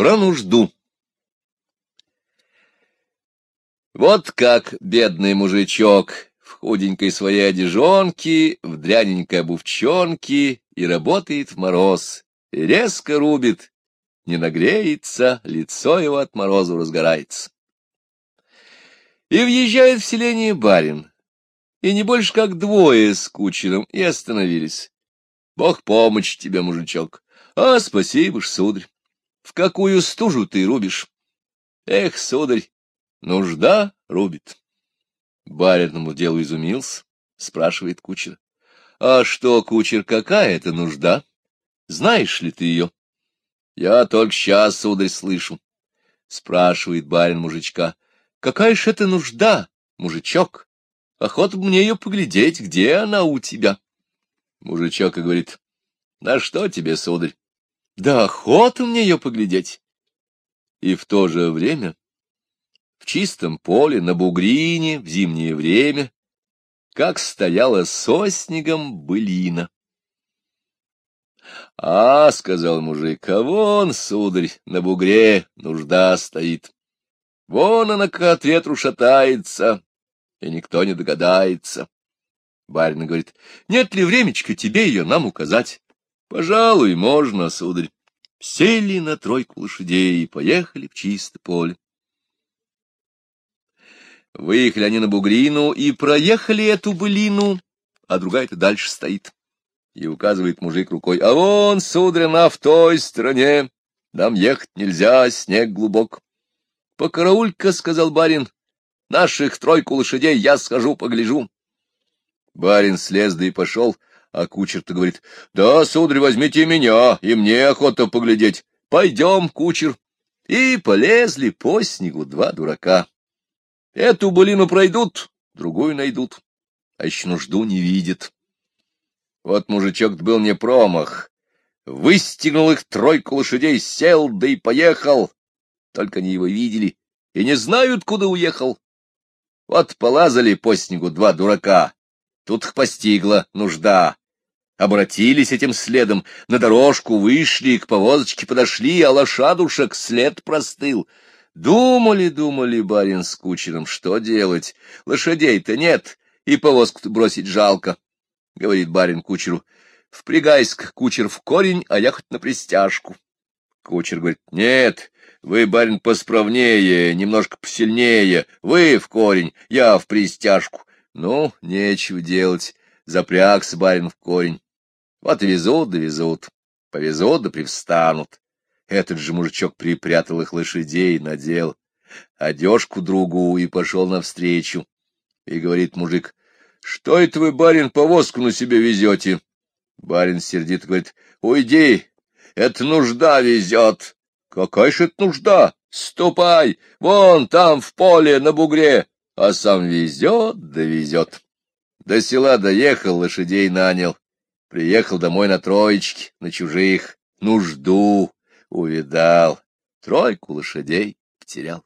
Про нужду. Вот как бедный мужичок в худенькой своей одежонке, в дряненькой обувчонке и работает в мороз, и резко рубит, не нагреется, лицо его от морозу разгорается. И въезжает в селение барин, и не больше как двое с кучером, и остановились. Бог помощь тебе, мужичок. А, спасибо ж, сударь. В какую стужу ты рубишь? Эх, сударь, нужда рубит. Бариному делу изумился, спрашивает кучер. А что, кучер, какая это нужда? Знаешь ли ты ее? Я только сейчас, сударь, слышу. Спрашивает барин мужичка. Какая ж это нужда, мужичок? Охота мне ее поглядеть, где она у тебя. Мужичок и говорит. На что тебе, сударь? Да охота мне ее поглядеть. И в то же время в чистом поле, на бугрине, в зимнее время, как стояла со снегом былина. — А, — сказал мужик, — а вон, сударь, на бугре нужда стоит. Вон она от ветру шатается, и никто не догадается. Барин говорит, — нет ли времечка тебе ее нам указать? — Пожалуй, можно, сударь. Сели на тройку лошадей и поехали в чистое поле. Выехали они на Бугрину и проехали эту былину, а другая-то дальше стоит. И указывает мужик рукой, а вон, сударь, в той стороне, нам ехать нельзя, снег глубок. — Покараулька, — сказал барин, — наших тройку лошадей я схожу, погляжу. Барин слез да и пошел, а кучер-то говорит, — Да, сударь, возьмите меня, и мне охота поглядеть. Пойдем, кучер. И полезли по снегу два дурака. Эту былину пройдут, другую найдут, а еще нужду не видят. Вот мужичок был не промах. Выстегнул их тройку лошадей, сел, да и поехал. Только они его видели и не знают, куда уехал. Вот полазали по снегу два дурака. Тут их постигла нужда. Обратились этим следом, на дорожку вышли, к повозочке подошли, а лошадушек след простыл — Думали, думали, барин с кучером, что делать? Лошадей-то нет, и повозку-то бросить жалко. Говорит барин кучеру, впрягайся кучер в корень, а я хоть на пристяжку. Кучер говорит, нет, вы, барин, посправнее, немножко посильнее, вы в корень, я в пристяжку. Ну, нечего делать, запрягся барин в корень. Вот везут да везут, повезут да привстанут. Этот же мужичок припрятал их лошадей, надел одежку другу и пошел навстречу. И говорит мужик, — Что это вы, барин, повозку на себе везете? Барин сердито говорит, — Уйди, это нужда везет. — Какая же это нужда? Ступай, вон там в поле на бугре. А сам везет да везет. До села доехал, лошадей нанял. Приехал домой на троечке, на чужих. Нужду увидал, тройку лошадей потерял.